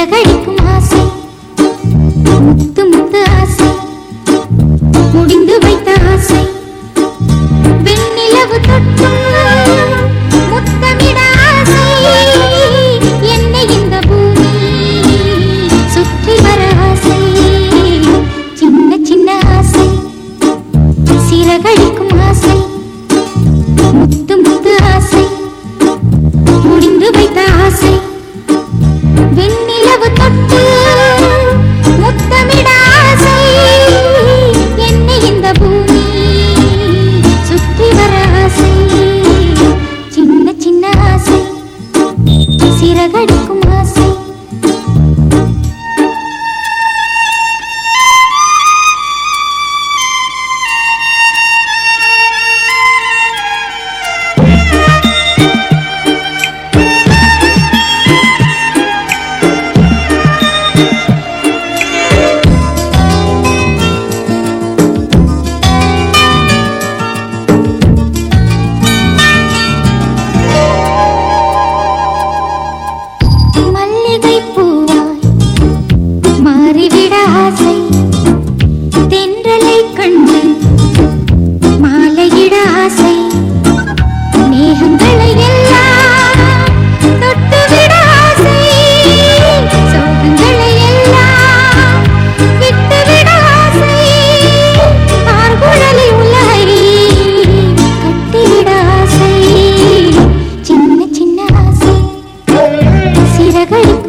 சிறகடிக்கும் ஆசை முத்து முத்து ஆசை முடிந்து வைத்த ஆசை. கடிக்கும் जगह